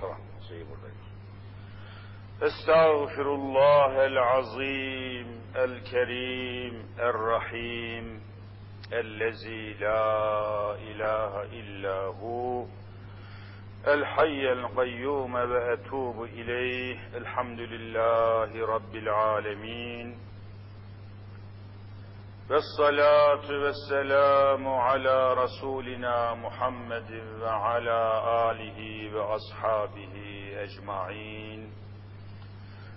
Tamam, şeyi buradayım. Estağfirullahel azim, el kerim, er rahim, ellezi la ilahe illahu, el hayyel kayyume ve etubu ileyh, elhamdülillahi rabbil alemin. والصلاة والسلام على رسولنا محمد وعلى آله وأصحابه أجمعين.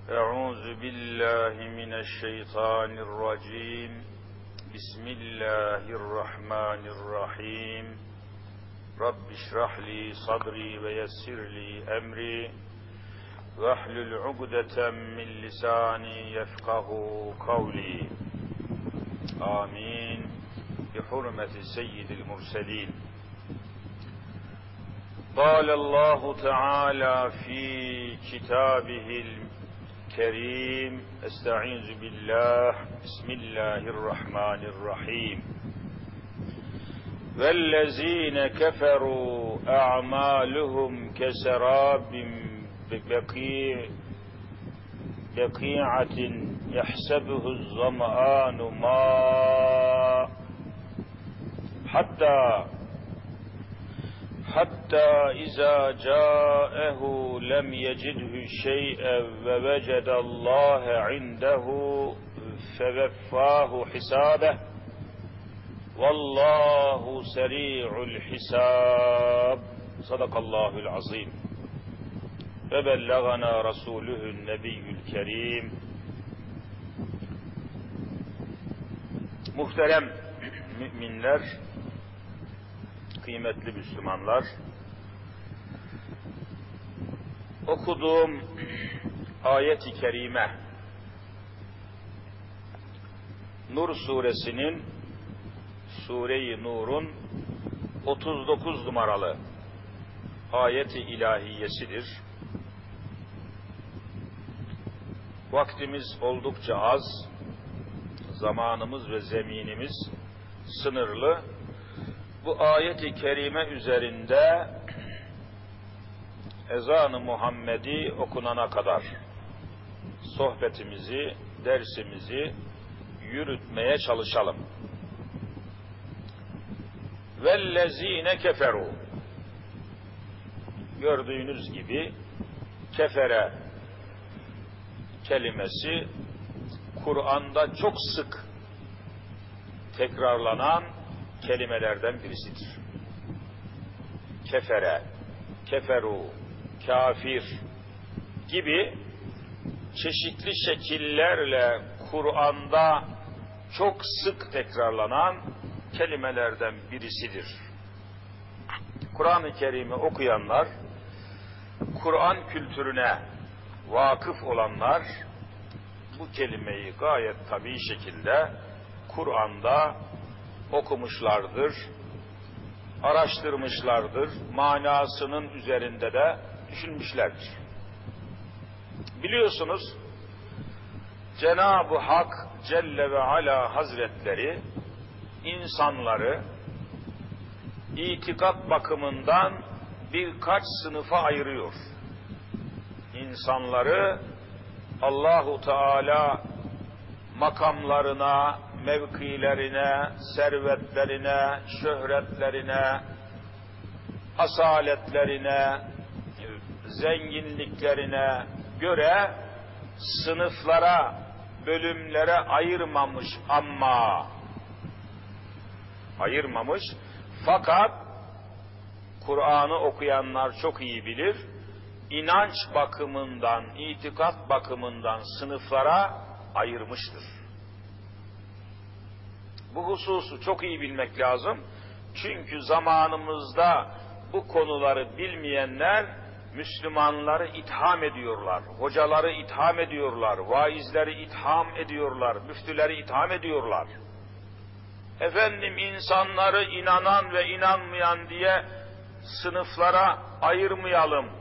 أعوذ بالله من الشيطان الرجيم. بسم الله الرحمن الرحيم. رب اشرح لي صدري ويسر لي أمري. واحلل عقدة من لساني يفقه قولي. آمين. بحرمة سيد المرسلين. قال الله تعالى في كتابه الكريم أستعيذ بالله بسم الله الرحمن الرحيم. والذين كفروا أعمالهم كسراب بقيع بقيعة يحسبه الظمآن ماء. حتى حتى إذا جاءه لم يجده شيئا ووجد الله عنده فوفاه حسابه. والله سريع الحساب. صدق الله العظيم. فبلغنا رسوله النبي الكريم. Muhterem müminler, kıymetli Müslümanlar, okuduğum ayet-i kerime, Nur suresinin, Sure-i Nur'un 39 numaralı ayet-i ilahiyesidir. Vaktimiz oldukça az, zamanımız ve zeminimiz sınırlı. Bu ayet-i kerime üzerinde ezan-ı Muhammedi okunana kadar sohbetimizi, dersimizi yürütmeye çalışalım. Vellezine keferu gördüğünüz gibi kefere kelimesi Kur'an'da çok sık tekrarlanan kelimelerden birisidir. Kefere, keferu, kafir gibi çeşitli şekillerle Kur'an'da çok sık tekrarlanan kelimelerden birisidir. Kur'an-ı Kerim'i okuyanlar, Kur'an kültürüne vakıf olanlar bu kelimeyi gayet tabii şekilde Kur'an'da okumuşlardır, araştırmışlardır, manasının üzerinde de düşünmüşlerdir. Biliyorsunuz Cenab-ı Hak Celle ve Ala Hazretleri insanları itikat bakımından birkaç sınıfa ayırıyor. İnsanları Allahu Teala makamlarına, mevkilerine, servetlerine, şöhretlerine, asaletlerine, zenginliklerine göre sınıflara, bölümlere ayırmamış ama ayırmamış. Fakat Kur'an'ı okuyanlar çok iyi bilir inanç bakımından, itikat bakımından sınıflara ayırmıştır. Bu hususu çok iyi bilmek lazım. Çünkü zamanımızda bu konuları bilmeyenler Müslümanları itham ediyorlar, hocaları itham ediyorlar, vaizleri itham ediyorlar, müftüleri itham ediyorlar. Efendim insanları inanan ve inanmayan diye sınıflara ayırmayalım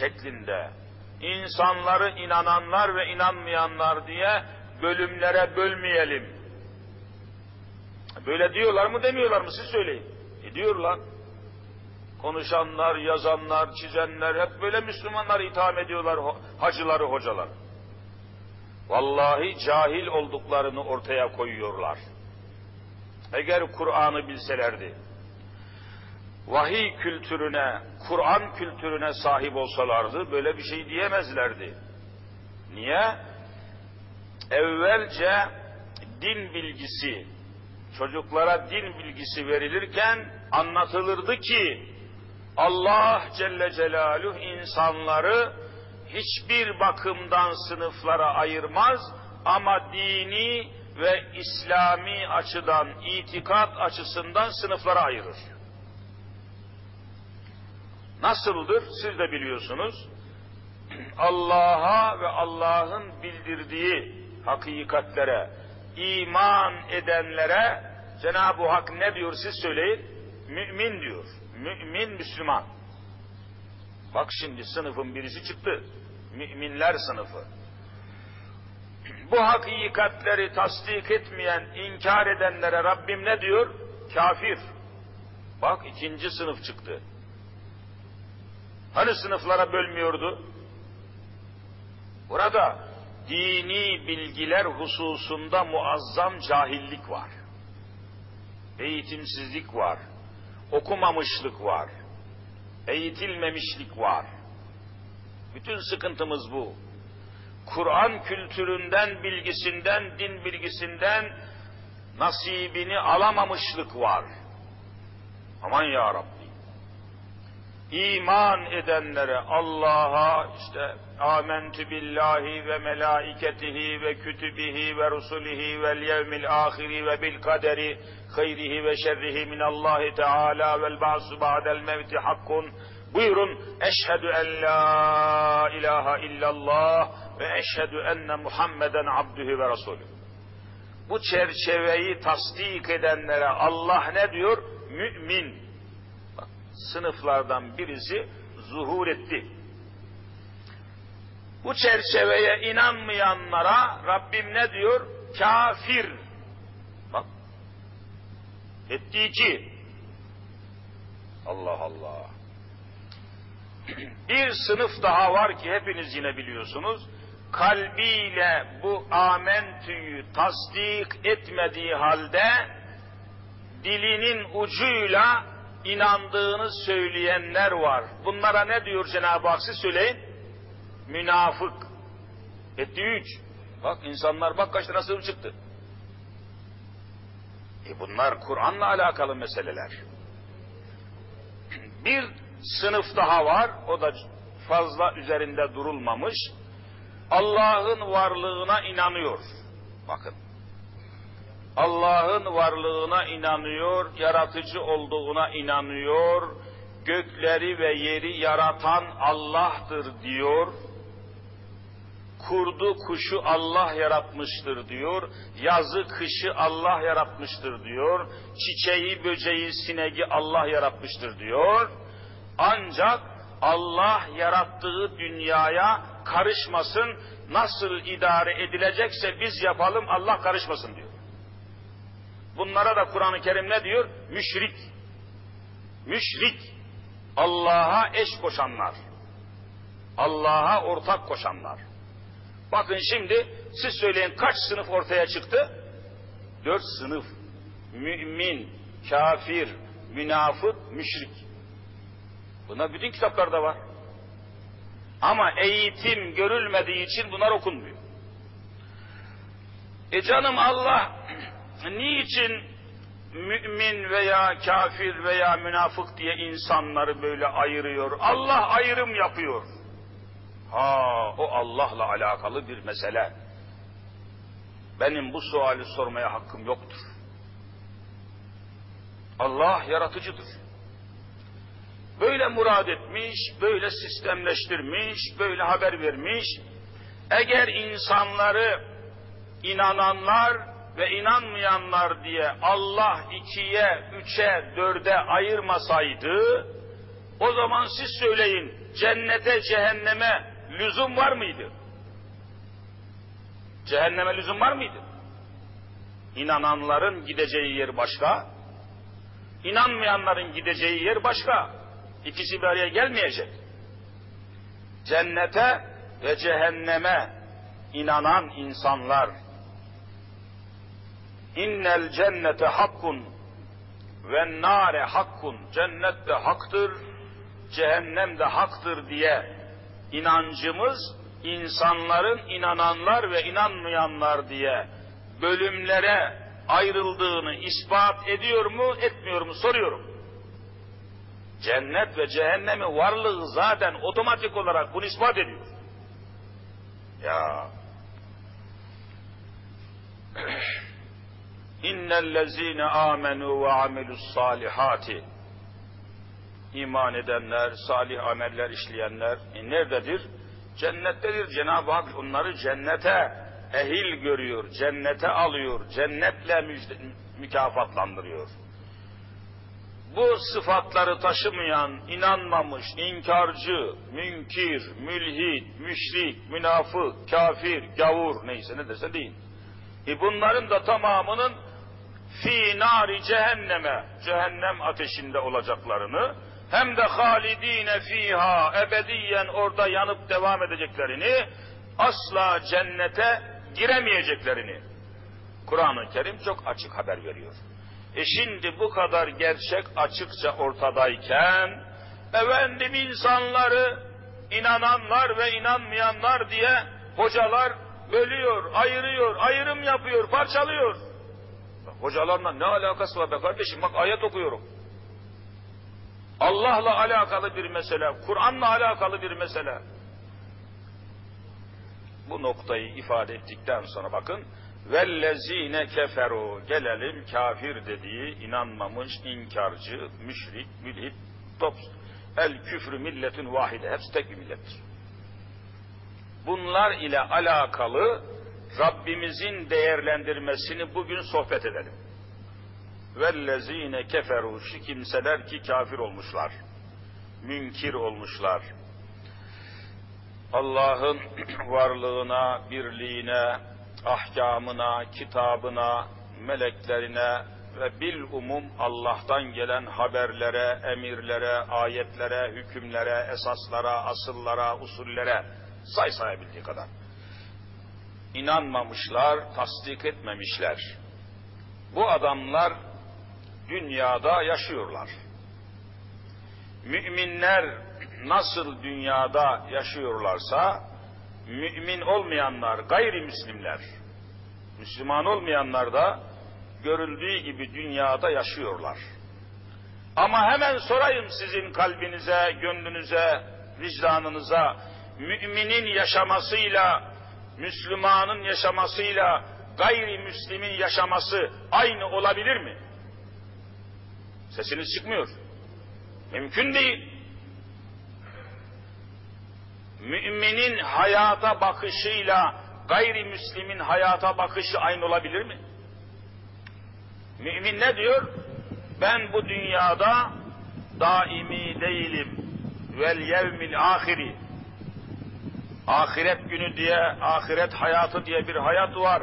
şeklinde insanları inananlar ve inanmayanlar diye bölümlere bölmeyelim. Böyle diyorlar mı demiyorlar mı siz söyleyin. E diyorlar. Konuşanlar, yazanlar, çizenler hep böyle Müslümanlar itham ediyorlar hacıları, hocalar. Vallahi cahil olduklarını ortaya koyuyorlar. Eğer Kur'an'ı bilselerdi, vahiy kültürüne, Kur'an kültürüne sahip olsalardı böyle bir şey diyemezlerdi. Niye? Evvelce din bilgisi, çocuklara din bilgisi verilirken anlatılırdı ki Allah Celle Celaluhu insanları hiçbir bakımdan sınıflara ayırmaz ama dini ve İslami açıdan, itikat açısından sınıflara ayırır. Nasıldır? Siz de biliyorsunuz. Allah'a ve Allah'ın bildirdiği hakikatlere iman edenlere Cenab-ı Hak ne diyor siz söyleyin? Mümin diyor. Mümin Müslüman. Bak şimdi sınıfın birisi çıktı. Müminler sınıfı. Bu hakikatleri tasdik etmeyen, inkar edenlere Rabbim ne diyor? Kafir. Bak ikinci sınıf çıktı. Hani sınıflara bölmüyordu? Burada dini bilgiler hususunda muazzam cahillik var. Eğitimsizlik var. Okumamışlık var. Eğitilmemişlik var. Bütün sıkıntımız bu. Kur'an kültüründen, bilgisinden, din bilgisinden nasibini alamamışlık var. Aman ya Rabbi. İman edenlere Allah'a işte amentü billahi ve melaiketihi ve kütübihi ve rusulihi vel yevmil ahiri ve bil kaderi hayrihi ve şerrihi minallahi teala vel ba'su ba'del mevti hakkun buyurun eşhedü en la ilahe illallah ve eşhedü enne Muhammeden abdühü ve rasulü. Bu çerçeveyi tasdik edenlere Allah ne diyor? Mümin. Sınıflardan birisi zuhur etti. Bu çerçeveye inanmayanlara Rabbim ne diyor? Kafir. Bak. Etti. Allah Allah. Bir sınıf daha var ki hepiniz yine biliyorsunuz. Kalbiyle bu amentüyü tasdik etmediği halde dilinin ucuyla inandığını söyleyenler var. Bunlara ne diyor Cenab-ı Hak siz söyleyin? Münafık. Etti üç. Bak insanlar bak kaç sınıf çıktı. E bunlar Kur'an'la alakalı meseleler. Bir sınıf daha var. O da fazla üzerinde durulmamış. Allah'ın varlığına inanıyor. Bakın. Allah'ın varlığına inanıyor, yaratıcı olduğuna inanıyor, gökleri ve yeri yaratan Allah'tır diyor. Kurdu kuşu Allah yaratmıştır diyor. Yazı kışı Allah yaratmıştır diyor. Çiçeği böceği sineği Allah yaratmıştır diyor. Ancak Allah yarattığı dünyaya karışmasın, nasıl idare edilecekse biz yapalım Allah karışmasın diyor. Bunlara da Kur'an-ı Kerim ne diyor? Müşrik. Müşrik. Allah'a eş koşanlar. Allah'a ortak koşanlar. Bakın şimdi siz söyleyin kaç sınıf ortaya çıktı? Dört sınıf. Mümin, kafir, münafık, müşrik. Bunlar bütün kitaplarda var. Ama eğitim görülmediği için bunlar okunmuyor. E canım Allah niçin mümin veya kafir veya münafık diye insanları böyle ayırıyor? Allah ayrım yapıyor. Ha, o Allah'la alakalı bir mesele. Benim bu suali sormaya hakkım yoktur. Allah yaratıcıdır. Böyle murad etmiş, böyle sistemleştirmiş, böyle haber vermiş. Eğer insanları inananlar ve inanmayanlar diye Allah ikiye, üçe, dörde ayırmasaydı, o zaman siz söyleyin, cennete, cehenneme lüzum var mıydı? Cehenneme lüzum var mıydı? İnananların gideceği yer başka, inanmayanların gideceği yer başka. İkisi bir araya gelmeyecek. Cennete ve cehenneme inanan insanlar innel cennete hakkun ve nare hakkun cennet de haktır cehennem de haktır diye inancımız insanların inananlar ve inanmayanlar diye bölümlere ayrıldığını ispat ediyor mu etmiyor mu soruyorum. Cennet ve cehennemin varlığı zaten otomatik olarak bunu ispat ediyor. Ya İnnellezîne âmenû ve amilus salihati iman edenler, salih ameller işleyenler e nerededir? Cennettedir. Cenab-ı Hak onları cennete ehil görüyor, cennete alıyor, cennetle mükafatlandırıyor. Bu sıfatları taşımayan, inanmamış, inkarcı, münkir, mülhid, müşrik, münafık, kafir, gavur neyse ne dese deyin. E bunların da tamamının fi nari cehenneme, cehennem ateşinde olacaklarını, hem de halidine fiha ebediyen orada yanıp devam edeceklerini, asla cennete giremeyeceklerini Kur'an-ı Kerim çok açık haber veriyor. E şimdi bu kadar gerçek açıkça ortadayken efendim insanları inananlar ve inanmayanlar diye hocalar bölüyor, ayırıyor, ayrım yapıyor, parçalıyor. Hocalarla ne alakası var be kardeşim? Bak ayet okuyorum. Allah'la alakalı bir mesele, Kur'an'la alakalı bir mesele. Bu noktayı ifade ettikten sonra bakın, vellezine keferu gelelim kafir dediği inanmamış, inkarcı, müşrik, mülhid, tops, el küfrü milletin vahide, hepsi tek bir millettir. Bunlar ile alakalı Rabbimizin değerlendirmesini bugün sohbet edelim. Vellezine keferu şu kimseler ki kafir olmuşlar. Münkir olmuşlar. Allah'ın varlığına, birliğine, ahkamına, kitabına, meleklerine ve bil umum Allah'tan gelen haberlere, emirlere, ayetlere, hükümlere, esaslara, asıllara, usullere say sayabildiği kadar. İnanmamışlar, tasdik etmemişler. Bu adamlar dünyada yaşıyorlar. Müminler nasıl dünyada yaşıyorlarsa, mümin olmayanlar, gayrimüslimler, Müslüman olmayanlar da görüldüğü gibi dünyada yaşıyorlar. Ama hemen sorayım sizin kalbinize, gönlünüze, vicdanınıza, müminin yaşamasıyla, Müslümanın yaşamasıyla, gayrimüslimin yaşaması aynı olabilir mi? Sesiniz çıkmıyor. Mümkün değil. Müminin hayata bakışıyla gayrimüslimin hayata bakışı aynı olabilir mi? Mümin ne diyor? Ben bu dünyada daimi değilim. Vel yevmil ahiri. Ahiret günü diye, ahiret hayatı diye bir hayat var.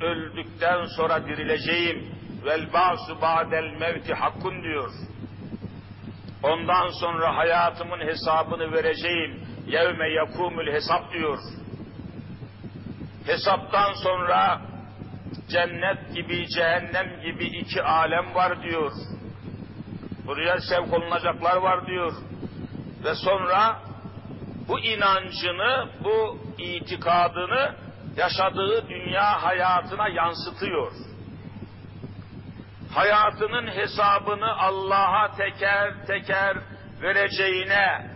Öldükten sonra dirileceğim. Vel ba'su ba'del mevti hakkun diyor. Ondan sonra hayatımın hesabını vereceğim. Yevme yakumul hesap diyor. Hesaptan sonra cennet gibi, cehennem gibi iki alem var diyor. Buraya sevk olunacaklar var diyor. Ve sonra bu inancını, bu itikadını yaşadığı dünya hayatına yansıtıyor. Hayatının hesabını Allah'a teker teker vereceğine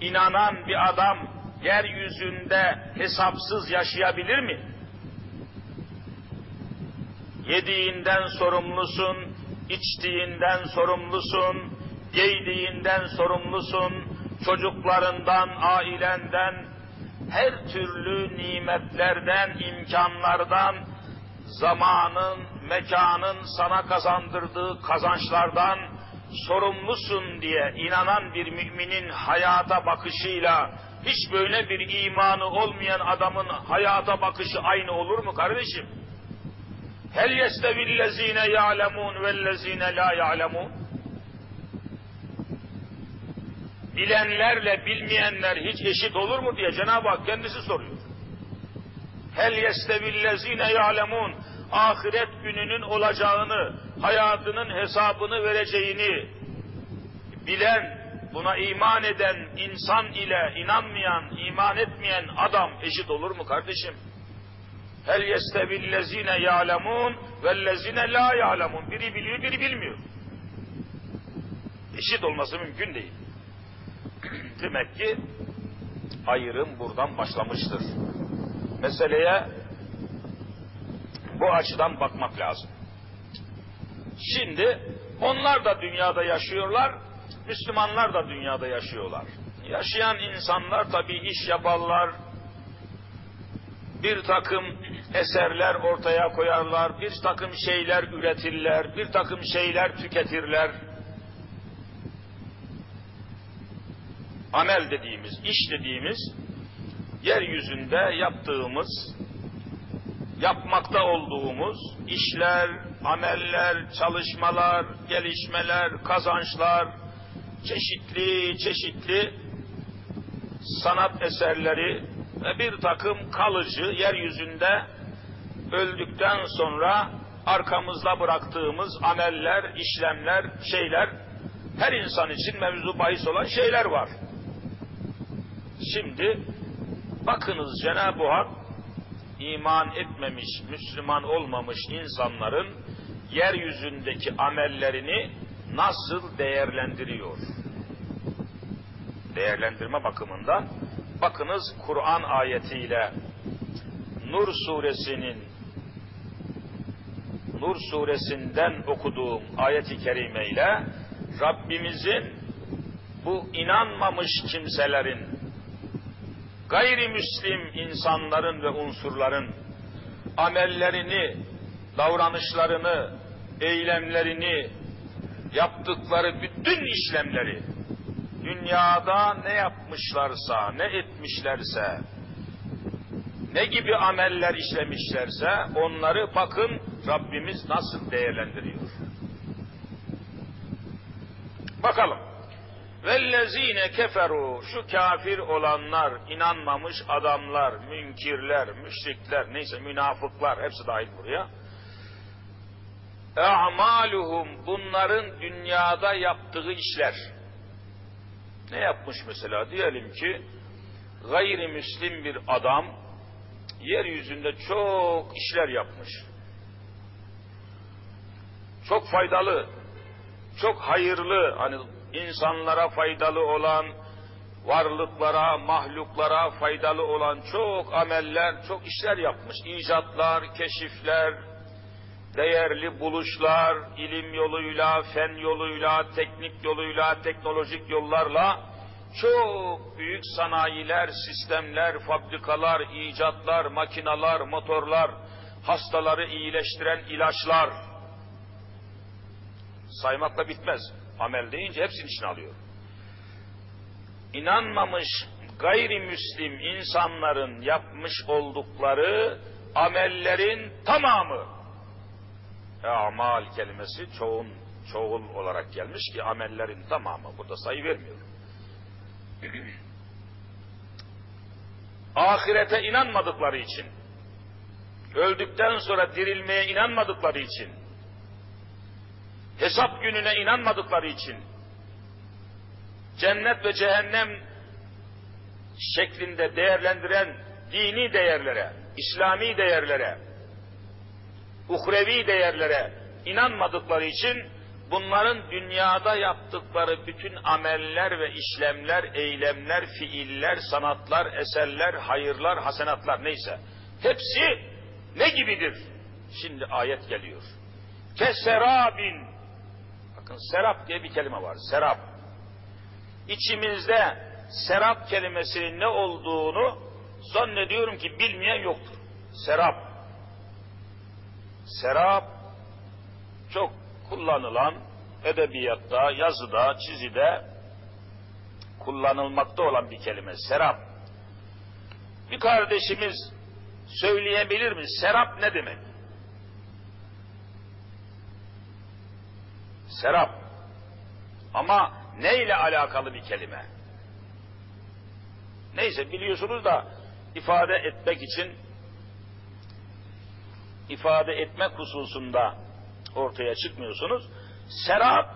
inanan bir adam yeryüzünde hesapsız yaşayabilir mi? Yediğinden sorumlusun, içtiğinden sorumlusun, giydiğinden sorumlusun, çocuklarından, ailenden, her türlü nimetlerden, imkanlardan, zamanın, mekanın sana kazandırdığı kazançlardan sorumlusun diye inanan bir müminin hayata bakışıyla hiç böyle bir imanı olmayan adamın hayata bakışı aynı olur mu kardeşim? Hel yestevillezine ya'lemun vellezine la ya'lemun? Bilenlerle bilmeyenler hiç eşit olur mu diye Cenab-ı Hak kendisi soruyor. Hel yestevillezine ya'lemun ahiret gününün olacağını, hayatının hesabını vereceğini bilen, buna iman eden insan ile inanmayan, iman etmeyen adam eşit olur mu kardeşim? Hel yestevillezine ya'lemun vellezine la ya'lemun. Biri biliyor, biri bilmiyor. Eşit olması mümkün değil. Demek ki ayrım buradan başlamıştır. Meseleye bu açıdan bakmak lazım. Şimdi onlar da dünyada yaşıyorlar, Müslümanlar da dünyada yaşıyorlar. Yaşayan insanlar tabi iş yaparlar, bir takım eserler ortaya koyarlar, bir takım şeyler üretirler, bir takım şeyler tüketirler. Amel dediğimiz, iş dediğimiz, yeryüzünde yaptığımız, yapmakta olduğumuz işler, ameller, çalışmalar, gelişmeler, kazançlar, çeşitli çeşitli sanat eserleri ve bir takım kalıcı yeryüzünde öldükten sonra arkamızda bıraktığımız ameller, işlemler, şeyler her insan için mevzu bahis olan şeyler var. Şimdi bakınız Cenab-ı Hak iman etmemiş, Müslüman olmamış insanların yeryüzündeki amellerini nasıl değerlendiriyor? Değerlendirme bakımından bakınız Kur'an ayetiyle Nur suresinin Nur suresinden okuduğum ayeti kerimeyle Rabbimizin bu inanmamış kimselerin gayrimüslim insanların ve unsurların amellerini, davranışlarını, eylemlerini, yaptıkları bütün işlemleri dünyada ne yapmışlarsa, ne etmişlerse, ne gibi ameller işlemişlerse onları bakın Rabbimiz nasıl değerlendiriyor. Bakalım. Vellezine keferu şu kafir olanlar, inanmamış adamlar, münkirler, müşrikler, neyse münafıklar hepsi dahil buraya. A'maluhum bunların dünyada yaptığı işler. Ne yapmış mesela? Diyelim ki gayrimüslim bir adam yeryüzünde çok işler yapmış. Çok faydalı, çok hayırlı, hani insanlara faydalı olan, varlıklara, mahluklara faydalı olan çok ameller, çok işler yapmış. İcatlar, keşifler, değerli buluşlar, ilim yoluyla, fen yoluyla, teknik yoluyla, teknolojik yollarla çok büyük sanayiler, sistemler, fabrikalar, icatlar, makinalar, motorlar, hastaları iyileştiren ilaçlar saymakla bitmez. Amel deyince hepsini içine alıyor. İnanmamış gayrimüslim insanların yapmış oldukları amellerin tamamı amal kelimesi çoğun çoğul olarak gelmiş ki amellerin tamamı burada sayı vermiyor. Ahirete inanmadıkları için, öldükten sonra dirilmeye inanmadıkları için, hesap gününe inanmadıkları için, cennet ve cehennem şeklinde değerlendiren dini değerlere, İslami değerlere, uhrevi değerlere inanmadıkları için bunların dünyada yaptıkları bütün ameller ve işlemler, eylemler, fiiller, sanatlar, eserler, hayırlar, hasenatlar neyse hepsi ne gibidir? Şimdi ayet geliyor. Keserabin bakın serap diye bir kelime var. Serap. İçimizde serap kelimesinin ne olduğunu zannediyorum ki bilmeyen yoktur. Serap serap çok kullanılan edebiyatta, yazıda, çizide kullanılmakta olan bir kelime. Serap. Bir kardeşimiz söyleyebilir mi? Serap ne demek? Serap. Ama neyle alakalı bir kelime? Neyse biliyorsunuz da ifade etmek için ifade etmek hususunda ortaya çıkmıyorsunuz. Serap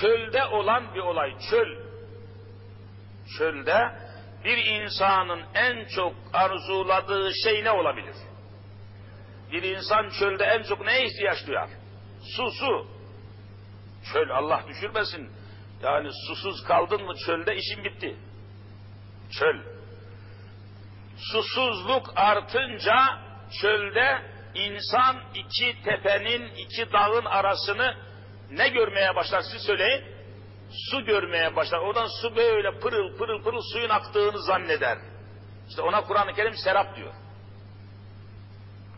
çölde olan bir olay. Çöl. Çölde bir insanın en çok arzuladığı şey ne olabilir? Bir insan çölde en çok neye ihtiyaç duyar? Su, su. Çöl Allah düşürmesin. Yani susuz kaldın mı çölde işin bitti. Çöl. Susuzluk artınca çölde insan iki tepenin, iki dağın arasını ne görmeye başlar siz söyleyin? Su görmeye başlar. Oradan su böyle pırıl pırıl pırıl suyun aktığını zanneder. İşte ona Kur'an-ı Kerim serap diyor.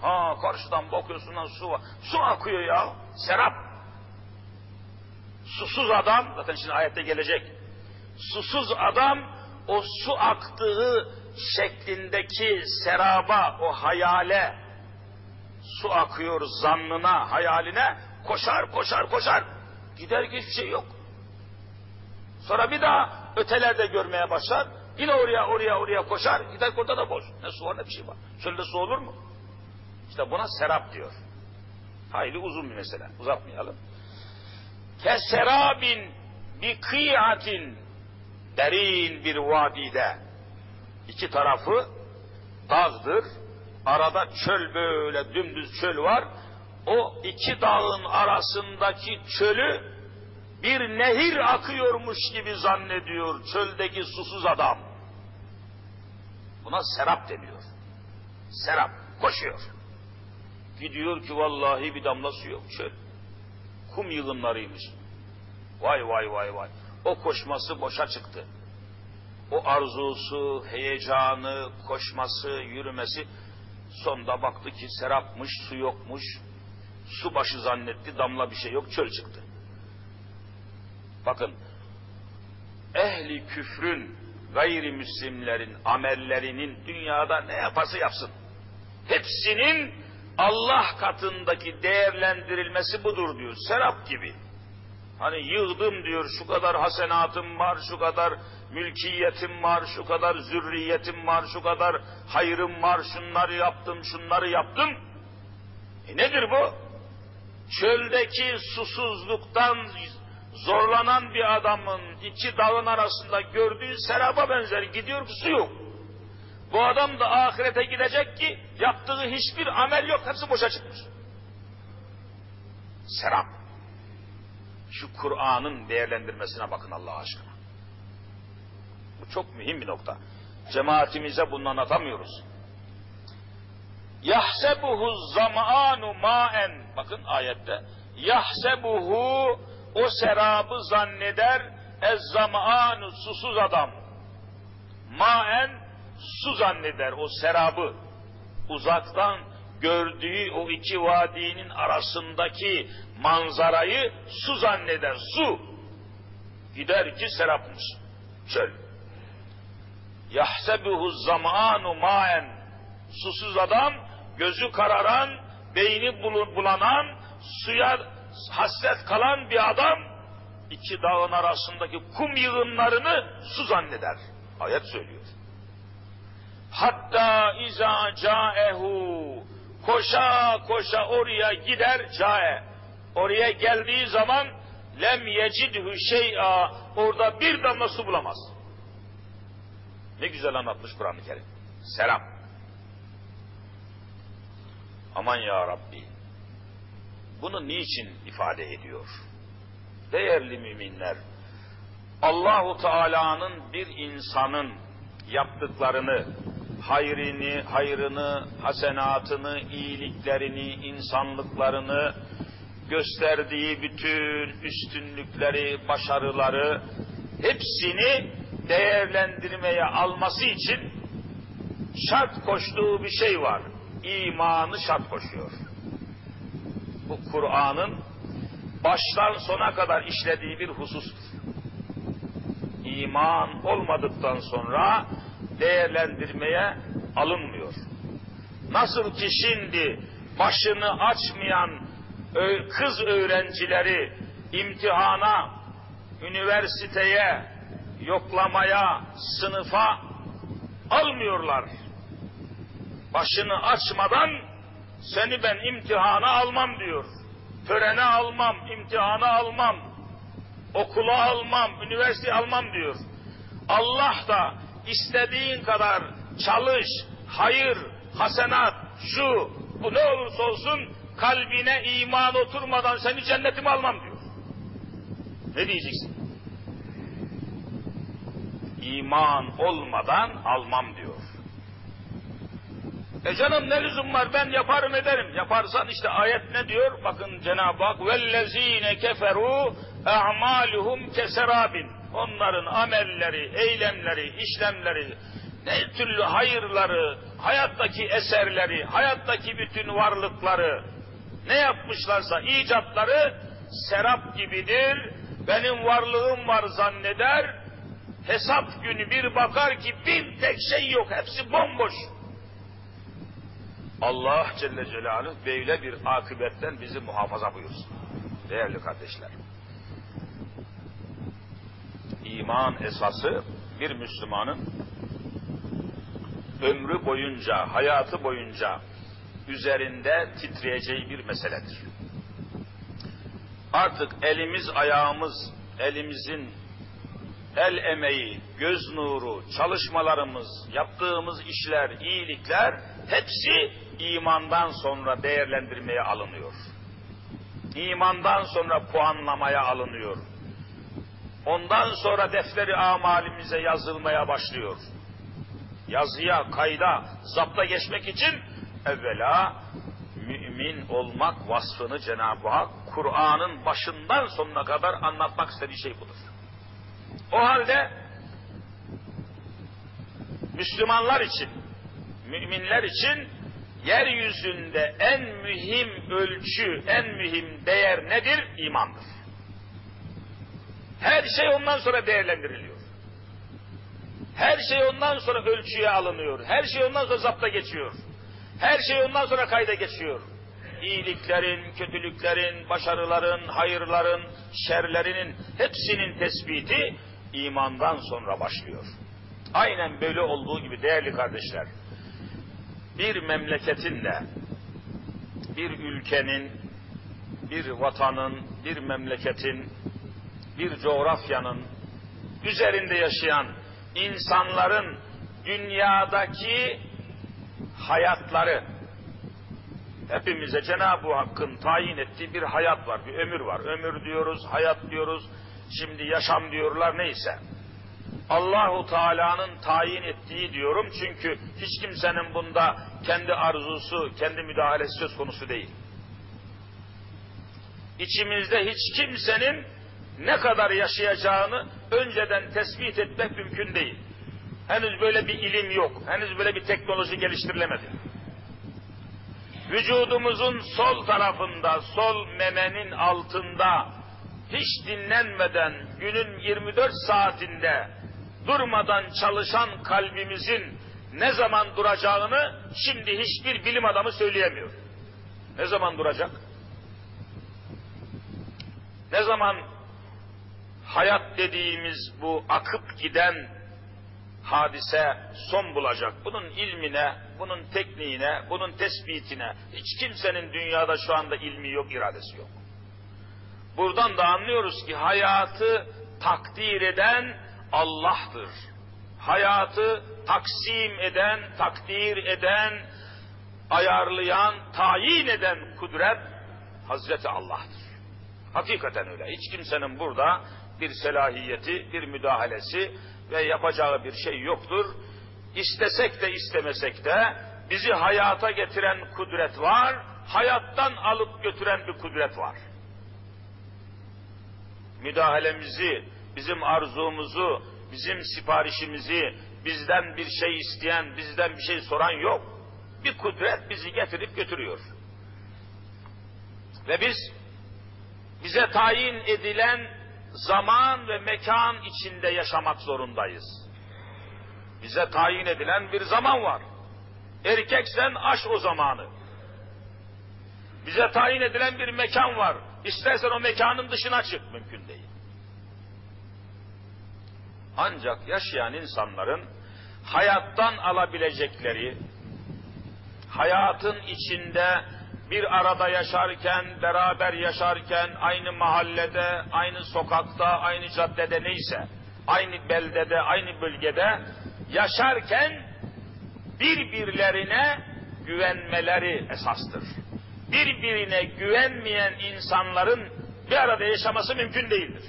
Ha karşıdan bakıyorsun lan su var. Su akıyor ya. Serap. Susuz adam, zaten şimdi ayette gelecek. Susuz adam o su aktığı şeklindeki seraba, o hayale, su akıyor zannına, hayaline koşar, koşar, koşar. Gider ki hiçbir şey yok. Sonra bir daha ötelerde görmeye başlar. Yine oraya, oraya, oraya koşar. Gider orada da boş. Ne su var ne bir şey var. Çölde su olur mu? İşte buna serap diyor. Hayli uzun bir mesele. Uzatmayalım. Keserabin bir kıyatin derin bir vadide. İki tarafı dağdır. Arada çöl böyle dümdüz çöl var. O iki dağın arasındaki çölü bir nehir akıyormuş gibi zannediyor çöldeki susuz adam. Buna serap deniyor. Serap koşuyor. Gidiyor ki vallahi bir damla su yok çöl. Kum yığınlarıymış. Vay vay vay vay. O koşması boşa çıktı. O arzusu, heyecanı, koşması, yürümesi sonda baktı ki serapmış, su yokmuş. Su başı zannetti, damla bir şey yok, çöl çıktı. Bakın, ehli küfrün, gayrimüslimlerin amellerinin dünyada ne yaparsa yapsın. Hepsinin Allah katındaki değerlendirilmesi budur diyor. Serap gibi. Hani yığdım diyor şu kadar hasenatım var, şu kadar mülkiyetim var, şu kadar zürriyetim var, şu kadar hayrım var, şunları yaptım, şunları yaptım. E nedir bu? Çöldeki susuzluktan zorlanan bir adamın iki dağın arasında gördüğü seraba benzer gidiyor su yok. Bu adam da ahirete gidecek ki yaptığı hiçbir amel yok. Hepsi boşa çıkmış. Serap. Şu Kur'an'ın değerlendirmesine bakın Allah aşkına. Bu çok mühim bir nokta. Cemaatimize bunu anlatamıyoruz. Yahsebuhu zamanu maen. Bakın ayette. Yahsebuhu o serabı zanneder ez zamanu susuz adam. Maen su zanneder o serabı. Uzaktan gördüğü o iki vadinin arasındaki manzarayı su zanneder. Su. Gider ki serapmış. Çöl. Yahsebuhu zamanu maen. Susuz adam, gözü kararan, beyni bulanan, suya hasret kalan bir adam, iki dağın arasındaki kum yığınlarını su zanneder. Ayet söylüyor. Hatta iza caehu koşa koşa oraya gider cae. Oraya geldiği zaman lem yecidhu şey'a orada bir damla su bulamaz. Ne güzel anlatmış Kur'an-ı Kerim. Selam. Aman ya Rabbi. Bunu niçin ifade ediyor? Değerli müminler, Allahu Teala'nın bir insanın yaptıklarını, hayrını, hayrını, hasenatını, iyiliklerini, insanlıklarını, gösterdiği bütün üstünlükleri, başarıları hepsini değerlendirmeye alması için şart koştuğu bir şey var. İmanı şart koşuyor. Bu Kur'an'ın baştan sona kadar işlediği bir husustur. İman olmadıktan sonra değerlendirmeye alınmıyor. Nasıl ki şimdi başını açmayan kız öğrencileri imtihana, üniversiteye, yoklamaya, sınıfa almıyorlar. Başını açmadan seni ben imtihana almam diyor. Törene almam, imtihana almam, okula almam, üniversite almam diyor. Allah da istediğin kadar çalış, hayır, hasenat, şu, bu ne olursa olsun kalbine iman oturmadan seni cennetime almam diyor. Ne diyeceksin? İman olmadan almam diyor. E canım ne lüzum var ben yaparım ederim. Yaparsan işte ayet ne diyor? Bakın Cenab-ı Hak vellezine keferu a'maluhum keserabin. Onların amelleri, eylemleri, işlemleri, ne türlü hayırları, hayattaki eserleri, hayattaki bütün varlıkları, ne yapmışlarsa icatları serap gibidir. Benim varlığım var zanneder. Hesap günü bir bakar ki bir tek şey yok. Hepsi bomboş. Allah Celle Celaluhu böyle bir akıbetten bizi muhafaza buyursun. Değerli kardeşler. İman esası bir Müslümanın ömrü boyunca, hayatı boyunca üzerinde titreyeceği bir meseledir. Artık elimiz, ayağımız, elimizin el emeği, göz nuru, çalışmalarımız, yaptığımız işler, iyilikler hepsi imandan sonra değerlendirmeye alınıyor. İmandan sonra puanlamaya alınıyor. Ondan sonra defteri amalimize yazılmaya başlıyor. Yazıya, kayda, zapta geçmek için evvela mümin olmak vasfını Cenab-ı Hak Kur'an'ın başından sonuna kadar anlatmak istediği şey budur. O halde Müslümanlar için, müminler için yeryüzünde en mühim ölçü, en mühim değer nedir? İmandır. Her şey ondan sonra değerlendiriliyor. Her şey ondan sonra ölçüye alınıyor. Her şey ondan sonra zapta geçiyor. Her şey ondan sonra kayda geçiyor. İyiliklerin, kötülüklerin, başarıların, hayırların, şerlerinin hepsinin tespiti imandan sonra başlıyor. Aynen böyle olduğu gibi değerli kardeşler, bir memleketin de, bir ülkenin, bir vatanın, bir memleketin, bir coğrafyanın üzerinde yaşayan insanların dünyadaki hayatları, hepimize Cenab-ı Hakk'ın tayin ettiği bir hayat var, bir ömür var. Ömür diyoruz, hayat diyoruz, şimdi yaşam diyorlar neyse. Allahu Teala'nın tayin ettiği diyorum çünkü hiç kimsenin bunda kendi arzusu, kendi müdahalesi söz konusu değil. İçimizde hiç kimsenin ne kadar yaşayacağını önceden tespit etmek mümkün değil. Henüz böyle bir ilim yok. Henüz böyle bir teknoloji geliştirilemedi. Vücudumuzun sol tarafında, sol memenin altında hiç dinlenmeden günün 24 saatinde durmadan çalışan kalbimizin ne zaman duracağını şimdi hiçbir bilim adamı söyleyemiyor. Ne zaman duracak? Ne zaman hayat dediğimiz bu akıp giden hadise son bulacak. Bunun ilmine, bunun tekniğine, bunun tespitine hiç kimsenin dünyada şu anda ilmi yok, iradesi yok. Buradan da anlıyoruz ki hayatı takdir eden Allah'tır. Hayatı taksim eden, takdir eden, ayarlayan, tayin eden kudret Hazreti Allah'tır. Hakikaten öyle. Hiç kimsenin burada bir selahiyeti, bir müdahalesi ve yapacağı bir şey yoktur. İstesek de istemesek de bizi hayata getiren kudret var, hayattan alıp götüren bir kudret var. Müdahalemizi, bizim arzumuzu, bizim siparişimizi, bizden bir şey isteyen, bizden bir şey soran yok. Bir kudret bizi getirip götürüyor. Ve biz bize tayin edilen zaman ve mekan içinde yaşamak zorundayız. Bize tayin edilen bir zaman var. Erkeksen aş o zamanı. Bize tayin edilen bir mekan var. İstersen o mekanın dışına çık mümkün değil. Ancak yaşayan insanların hayattan alabilecekleri, hayatın içinde bir arada yaşarken, beraber yaşarken, aynı mahallede, aynı sokakta, aynı caddede neyse, aynı beldede, aynı bölgede yaşarken birbirlerine güvenmeleri esastır. Birbirine güvenmeyen insanların bir arada yaşaması mümkün değildir.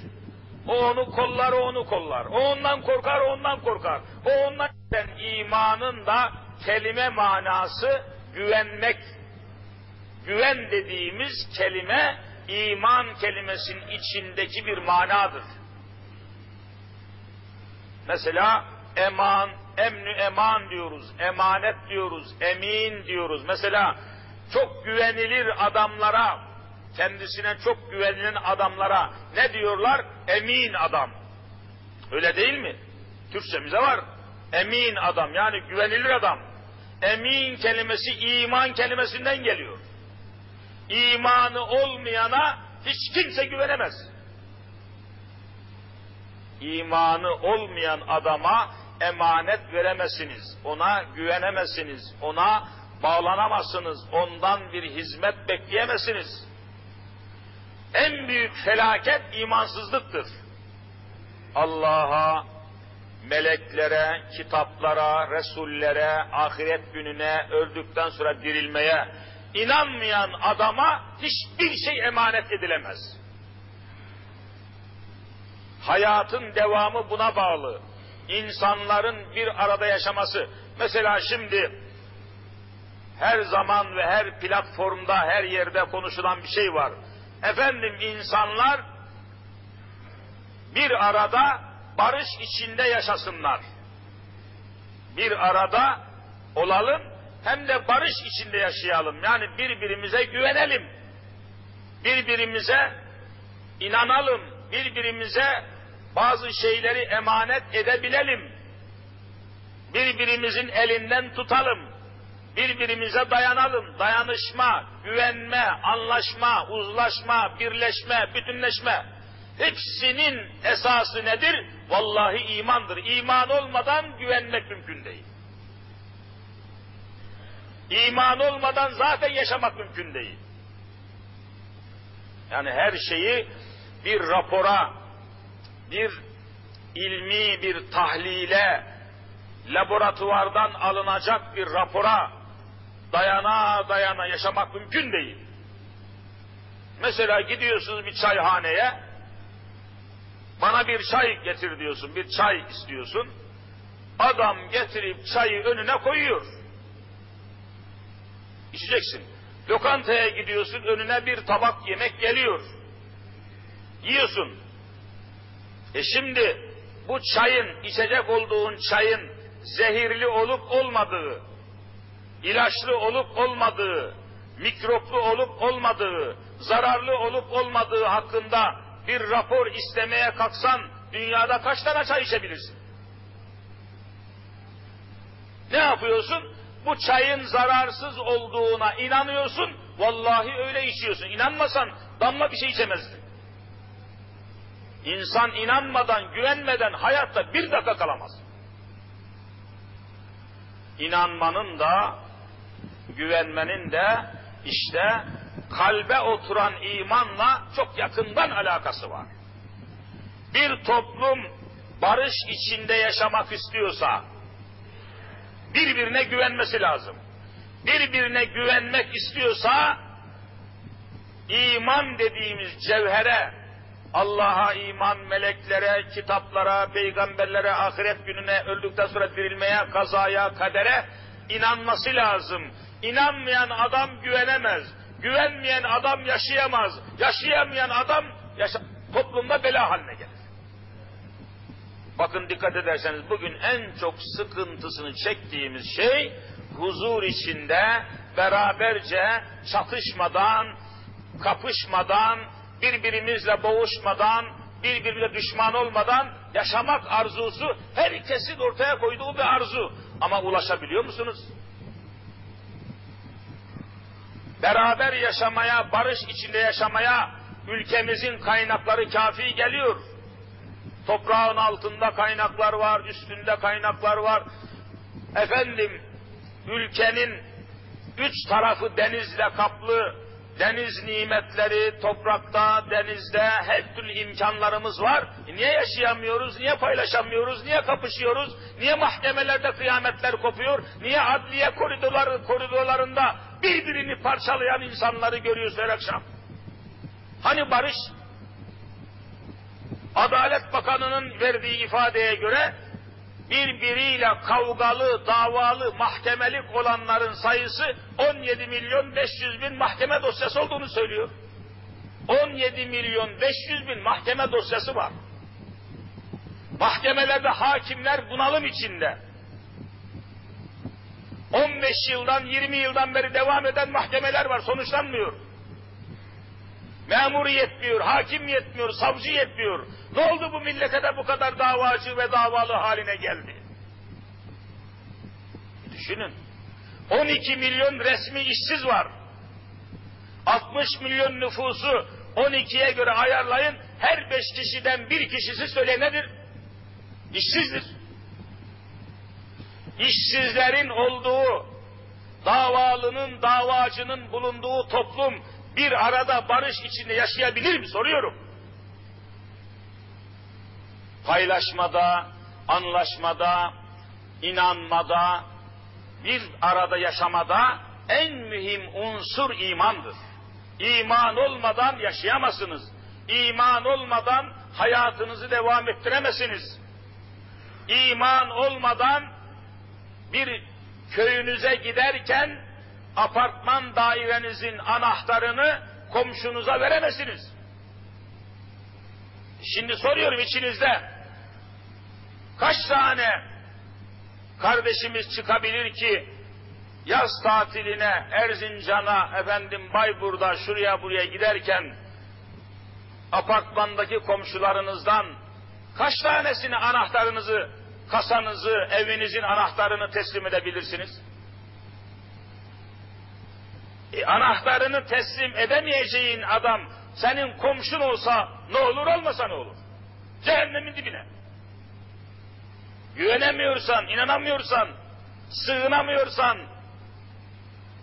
O onu kollar, o onu kollar. O ondan korkar, o ondan korkar. O ondan imanın da kelime manası güvenmek. Güven dediğimiz kelime iman kelimesinin içindeki bir manadır. Mesela eman, emnü eman diyoruz, emanet diyoruz, emin diyoruz. Mesela çok güvenilir adamlara, kendisine çok güvenilen adamlara ne diyorlar? Emin adam. Öyle değil mi? Türkçemize var. Emin adam yani güvenilir adam. Emin kelimesi iman kelimesinden geliyor. İmanı olmayana hiç kimse güvenemez. İmanı olmayan adama emanet veremezsiniz. Ona güvenemezsiniz. Ona bağlanamazsınız. Ondan bir hizmet bekleyemezsiniz. En büyük felaket imansızlıktır. Allah'a, meleklere, kitaplara, resullere, ahiret gününe, öldükten sonra dirilmeye inanmayan adama hiçbir şey emanet edilemez. Hayatın devamı buna bağlı. İnsanların bir arada yaşaması. Mesela şimdi her zaman ve her platformda, her yerde konuşulan bir şey var. Efendim insanlar bir arada barış içinde yaşasınlar. Bir arada olalım hem de barış içinde yaşayalım. Yani birbirimize güvenelim. Birbirimize inanalım. Birbirimize bazı şeyleri emanet edebilelim. Birbirimizin elinden tutalım. Birbirimize dayanalım. Dayanışma, güvenme, anlaşma, uzlaşma, birleşme, bütünleşme. Hepsinin esası nedir? Vallahi imandır. İman olmadan güvenmek mümkün değil. İman olmadan zaten yaşamak mümkün değil. Yani her şeyi bir rapora, bir ilmi bir tahlile, laboratuvardan alınacak bir rapora dayana dayana yaşamak mümkün değil. Mesela gidiyorsunuz bir çayhaneye, bana bir çay getir diyorsun, bir çay istiyorsun. Adam getirip çayı önüne koyuyor. İçeceksin. Lokantaya gidiyorsun, önüne bir tabak yemek geliyor. Yiyorsun. E şimdi bu çayın, içecek olduğun çayın zehirli olup olmadığı, ilaçlı olup olmadığı, mikroplu olup olmadığı, zararlı olup olmadığı hakkında bir rapor istemeye kalksan dünyada kaç tane çay içebilirsin? Ne yapıyorsun? Bu çayın zararsız olduğuna inanıyorsun, vallahi öyle içiyorsun. İnanmasan damla bir şey içemezdin. İnsan inanmadan, güvenmeden hayatta bir dakika kalamaz. İnanmanın da, güvenmenin de işte kalbe oturan imanla çok yakından alakası var. Bir toplum barış içinde yaşamak istiyorsa birbirine güvenmesi lazım. Birbirine güvenmek istiyorsa iman dediğimiz cevhere Allah'a iman, meleklere, kitaplara, peygamberlere, ahiret gününe, öldükten sonra dirilmeye, kazaya, kadere inanması lazım. İnanmayan adam güvenemez. Güvenmeyen adam yaşayamaz. Yaşayamayan adam yaşa toplumda bela haline gelir. Bakın dikkat ederseniz bugün en çok sıkıntısını çektiğimiz şey huzur içinde beraberce çatışmadan, kapışmadan, birbirimizle boğuşmadan, birbirine düşman olmadan yaşamak arzusu herkesin ortaya koyduğu bir arzu. Ama ulaşabiliyor musunuz? Beraber yaşamaya, barış içinde yaşamaya ülkemizin kaynakları kafi geliyor. Toprağın altında kaynaklar var, üstünde kaynaklar var. efendim ülkenin üç tarafı denizle kaplı, deniz nimetleri, toprakta, denizde her türlü imkanlarımız var. E niye yaşayamıyoruz, niye paylaşamıyoruz, niye kapışıyoruz, niye mahkemelerde kıyametler kopuyor, niye adliye koridorları, koridorlarında birbirini parçalayan insanları görüyoruz her akşam? Hani barış? Adalet Bakanı'nın verdiği ifadeye göre birbiriyle kavgalı, davalı, mahkemelik olanların sayısı 17 milyon 500 bin mahkeme dosyası olduğunu söylüyor. 17 milyon 500 bin mahkeme dosyası var. Mahkemelerde hakimler bunalım içinde. 15 yıldan 20 yıldan beri devam eden mahkemeler var sonuçlanmıyor. Memur yetmiyor, hakim yetmiyor, savcı yetmiyor. Ne oldu bu millete de bu kadar davacı ve davalı haline geldi? Düşünün. 12 milyon resmi işsiz var. 60 milyon nüfusu 12'ye göre ayarlayın. Her 5 kişiden bir kişisi söyle nedir? İşsizdir. İşsizlerin olduğu, davalının, davacının bulunduğu toplum bir arada barış içinde yaşayabilir mi soruyorum. Paylaşmada, anlaşmada, inanmada, bir arada yaşamada en mühim unsur imandır. İman olmadan yaşayamazsınız. İman olmadan hayatınızı devam ettiremezsiniz. İman olmadan bir köyünüze giderken apartman dairenizin anahtarını komşunuza veremezsiniz. Şimdi soruyorum içinizde kaç tane kardeşimiz çıkabilir ki yaz tatiline Erzincan'a efendim Bayburt'a şuraya buraya giderken apartmandaki komşularınızdan kaç tanesini anahtarınızı kasanızı evinizin anahtarını teslim edebilirsiniz? E, anahtarını teslim edemeyeceğin adam senin komşun olsa ne olur olmasa ne olur? Cehennemin dibine. Güvenemiyorsan, inanamıyorsan, sığınamıyorsan,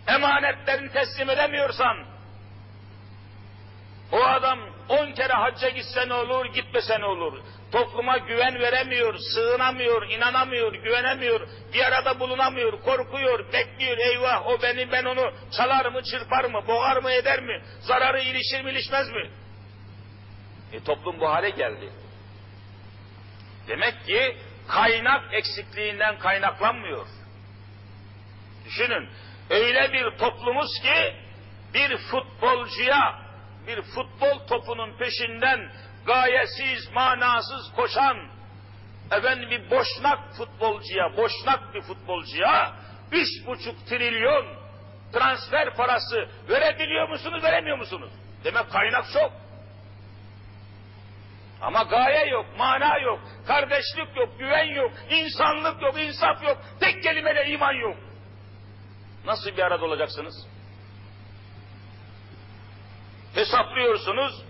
emanetlerini teslim edemiyorsan, o adam on kere hacca gitse ne olur, gitmese ne olur? Topluma güven veremiyor, sığınamıyor, inanamıyor, güvenemiyor, bir arada bulunamıyor, korkuyor, bekliyor, eyvah o beni ben onu çalar mı, çırpar mı, boğar mı, eder mi, zararı ilişir mi, ilişmez mi? E toplum bu hale geldi. Demek ki kaynak eksikliğinden kaynaklanmıyor. Düşünün, öyle bir toplumuz ki bir futbolcuya, bir futbol topunun peşinden gayesiz, manasız koşan, efendim bir boşnak futbolcuya, boşnak bir futbolcuya üç buçuk trilyon transfer parası verebiliyor musunuz, veremiyor musunuz? Demek kaynak çok. Ama gaye yok, mana yok, kardeşlik yok, güven yok, insanlık yok, insaf yok, tek kelimeyle iman yok. Nasıl bir arada olacaksınız? Hesaplıyorsunuz,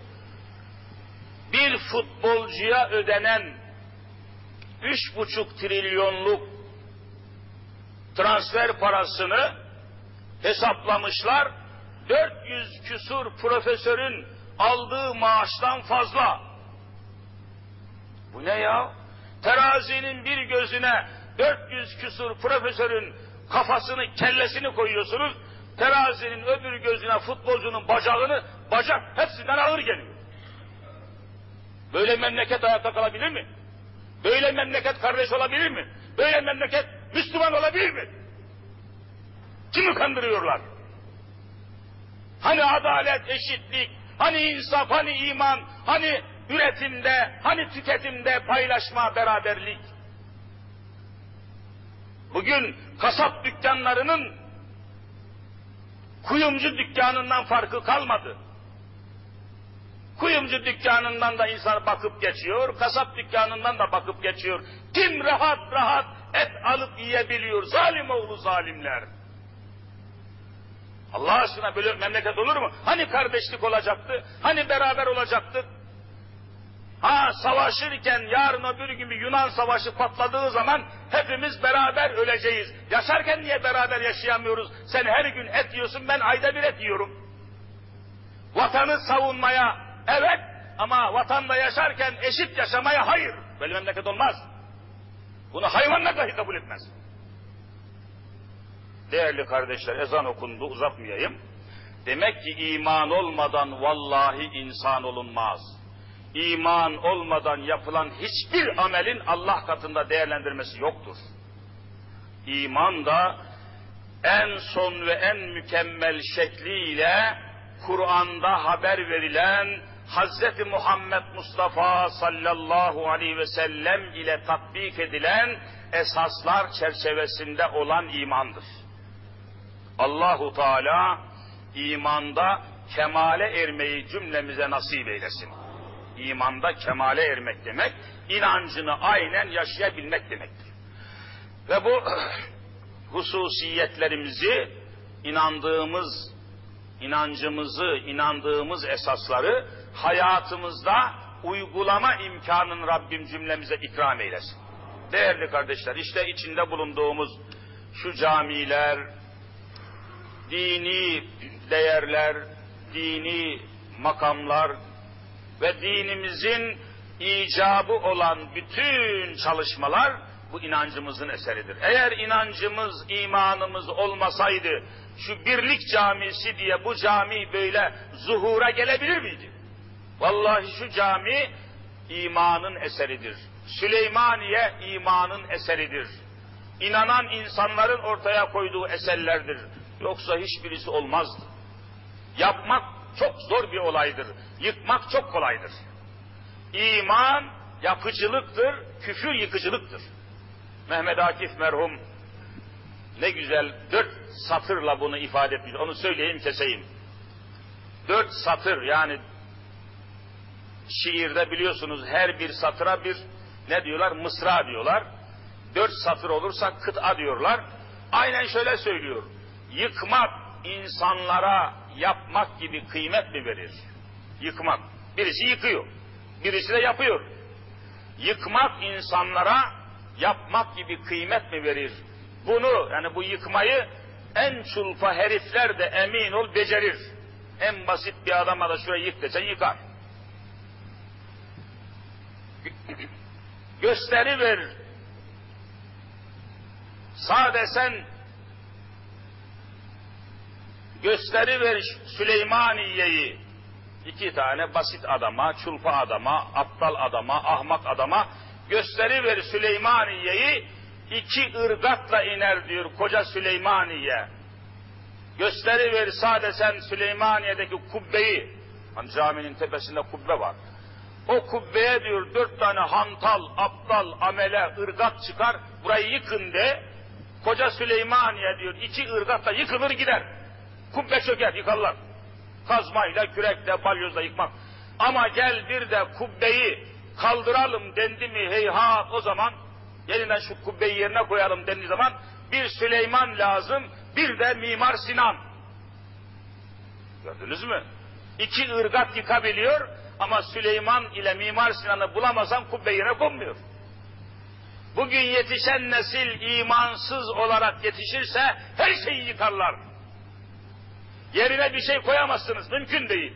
bir futbolcuya ödenen üç buçuk trilyonluk transfer parasını hesaplamışlar, 400 küsur profesörün aldığı maaştan fazla. Bu ne ya? Terazinin bir gözüne 400 küsur profesörün kafasını, kellesini koyuyorsunuz. Terazinin öbür gözüne futbolcunun bacağını, bacak hepsinden ağır geliyor. Böyle memleket hayatta kalabilir mi? Böyle memleket kardeş olabilir mi? Böyle memleket Müslüman olabilir mi? Kimi kandırıyorlar? Hani adalet, eşitlik, hani insaf, hani iman, hani üretimde, hani tüketimde paylaşma, beraberlik. Bugün kasap dükkanlarının kuyumcu dükkanından farkı kalmadı. Kuyumcu dükkanından da insan bakıp geçiyor, kasap dükkanından da bakıp geçiyor. Kim rahat rahat et alıp yiyebiliyor? Zalim oğlu zalimler. Allah aşkına böyle memleket olur mu? Hani kardeşlik olacaktı? Hani beraber olacaktık? Ha savaşırken yarın öbür gün bir Yunan savaşı patladığı zaman hepimiz beraber öleceğiz. Yaşarken niye beraber yaşayamıyoruz? Sen her gün et yiyorsun ben ayda bir et yiyorum. Vatanı savunmaya evet ama vatanda yaşarken eşit yaşamaya hayır. Böyle memleket olmaz. Bunu hayvanlar dahi kabul etmez. Değerli kardeşler ezan okundu uzatmayayım. Demek ki iman olmadan vallahi insan olunmaz. İman olmadan yapılan hiçbir amelin Allah katında değerlendirmesi yoktur. İman da en son ve en mükemmel şekliyle Kur'an'da haber verilen Hz. Muhammed Mustafa sallallahu aleyhi ve sellem ile tatbik edilen esaslar çerçevesinde olan imandır. Allahu Teala imanda kemale ermeyi cümlemize nasip eylesin. İmanda kemale ermek demek, inancını aynen yaşayabilmek demektir. Ve bu hususiyetlerimizi, inandığımız, inancımızı, inandığımız esasları hayatımızda uygulama imkanını Rabbim cümlemize ikram eylesin. Değerli kardeşler, işte içinde bulunduğumuz şu camiler, dini değerler, dini makamlar ve dinimizin icabı olan bütün çalışmalar bu inancımızın eseridir. Eğer inancımız, imanımız olmasaydı şu birlik camisi diye bu cami böyle zuhura gelebilir miydi? Vallahi şu cami imanın eseridir. Süleymaniye imanın eseridir. İnanan insanların ortaya koyduğu eserlerdir. Yoksa hiçbirisi olmazdı. Yapmak çok zor bir olaydır. Yıkmak çok kolaydır. İman yapıcılıktır, küfür yıkıcılıktır. Mehmet Akif merhum ne güzel dört satırla bunu ifade etmiş. Onu söyleyeyim keseyim. Dört satır yani şiirde biliyorsunuz her bir satıra bir ne diyorlar? Mısra diyorlar. Dört satır olursa kıta diyorlar. Aynen şöyle söylüyor. Yıkmak insanlara yapmak gibi kıymet mi verir? Yıkmak. Birisi yıkıyor. Birisi de yapıyor. Yıkmak insanlara yapmak gibi kıymet mi verir? Bunu yani bu yıkmayı en çulpa herifler de emin ol becerir. En basit bir adama da şuraya yık desen yıkar. Gösteri ver. Sade sen gösteri ver Süleymaniye'yi. İki tane basit adama, çulpa adama, aptal adama, ahmak adama gösteri ver Süleymaniye'yi iki ırgatla iner diyor koca Süleymaniye. Gösteri ver sade sen Süleymaniye'deki kubbeyi. Hani caminin tepesinde kubbe var. O kubbeye diyor dört tane hantal, aptal, amele, ırgat çıkar. Burayı yıkın de. Koca Süleymaniye diyor iki ırgatla yıkılır gider. Kubbe çöker yıkarlar. Kazmayla, kürekle, balyozla yıkmak. Ama gel bir de kubbeyi kaldıralım dendi mi heyhat o zaman yeniden şu kubbeyi yerine koyalım dendiği zaman bir Süleyman lazım bir de Mimar Sinan. Gördünüz mü? İki ırgat yıkabiliyor ama Süleyman ile Mimar Sinan'ı bulamazsan kubbe yerine konmuyor. Bugün yetişen nesil imansız olarak yetişirse her şeyi yıkarlar. Yerine bir şey koyamazsınız, mümkün değil.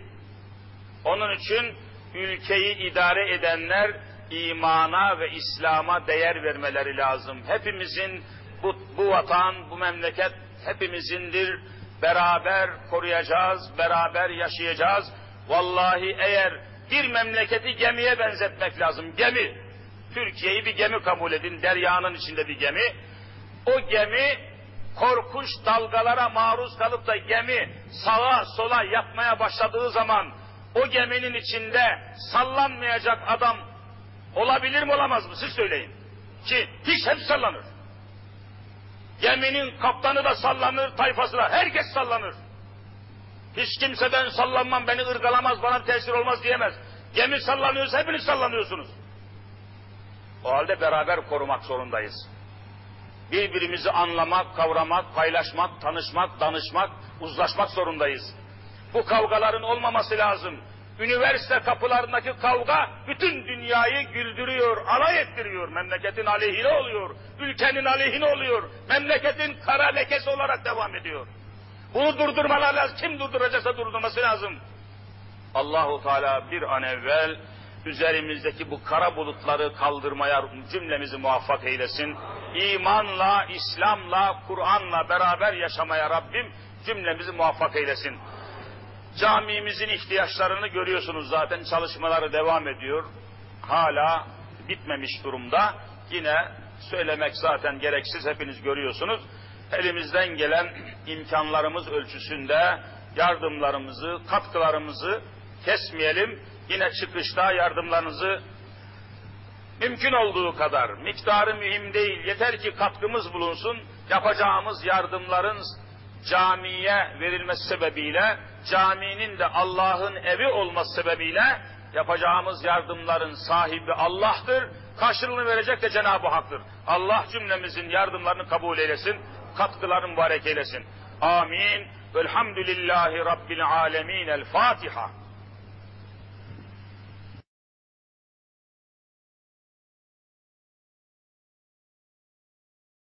Onun için ülkeyi idare edenler imana ve İslam'a değer vermeleri lazım. Hepimizin bu, bu vatan, bu memleket hepimizindir. Beraber koruyacağız, beraber yaşayacağız. Vallahi eğer bir memleketi gemiye benzetmek lazım. Gemi. Türkiye'yi bir gemi kabul edin. Deryanın içinde bir gemi. O gemi korkunç dalgalara maruz kalıp da gemi sağa sola yapmaya başladığı zaman o geminin içinde sallanmayacak adam olabilir mi olamaz mı siz söyleyin. Ki hiç hep sallanır. Geminin kaptanı da sallanır, tayfası da herkes sallanır. Hiç kimse ben sallanmam, beni ırgalamaz, bana tesir olmaz diyemez. Gemi sallanıyorsa hepiniz sallanıyorsunuz. O halde beraber korumak zorundayız. Birbirimizi anlamak, kavramak, paylaşmak, tanışmak, danışmak, uzlaşmak zorundayız. Bu kavgaların olmaması lazım. Üniversite kapılarındaki kavga bütün dünyayı güldürüyor, alay ettiriyor. Memleketin aleyhine oluyor, ülkenin aleyhine oluyor. Memleketin kara lekesi olarak devam ediyor. Bunu durdurmalar lazım. Kim durduracaksa durdurması lazım. Allahu Teala bir an evvel üzerimizdeki bu kara bulutları kaldırmaya cümlemizi muvaffak eylesin. İmanla, İslam'la, Kur'an'la beraber yaşamaya Rabbim cümlemizi muvaffak eylesin. Camimizin ihtiyaçlarını görüyorsunuz zaten çalışmaları devam ediyor. Hala bitmemiş durumda. Yine söylemek zaten gereksiz hepiniz görüyorsunuz. Elimizden gelen imkanlarımız ölçüsünde yardımlarımızı, katkılarımızı kesmeyelim. Yine çıkışta yardımlarınızı mümkün olduğu kadar, miktarı mühim değil, yeter ki katkımız bulunsun, yapacağımız yardımların camiye verilmesi sebebiyle, caminin de Allah'ın evi olması sebebiyle yapacağımız yardımların sahibi Allah'tır, karşılığını verecek de Cenab-ı Hak'tır. Allah cümlemizin yardımlarını kabul eylesin, katkılarını mübarek eylesin. Amin. Velhamdülillahi Rabbil alemin. El Fatiha.